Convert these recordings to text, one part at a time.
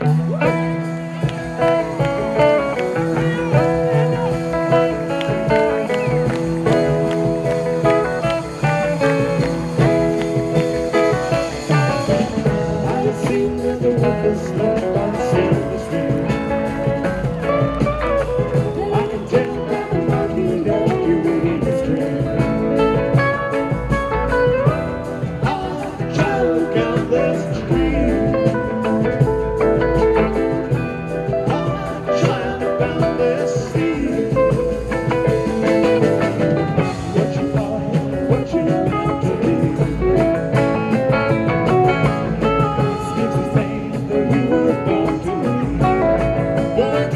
What you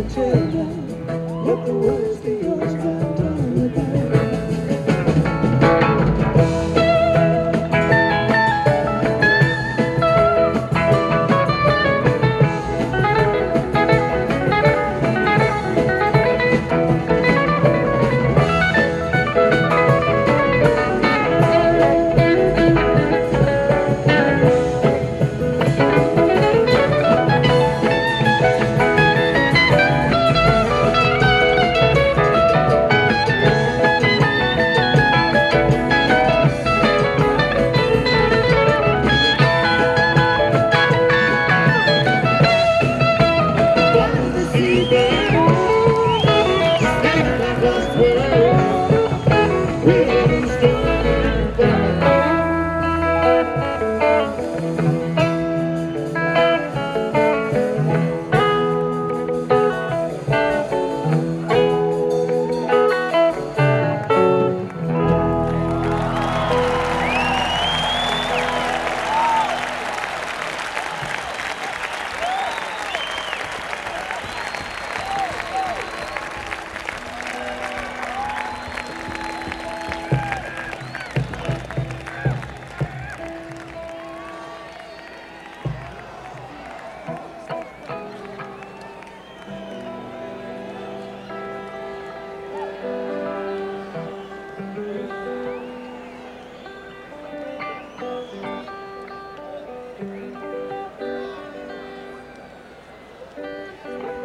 What children, let the words be Bye.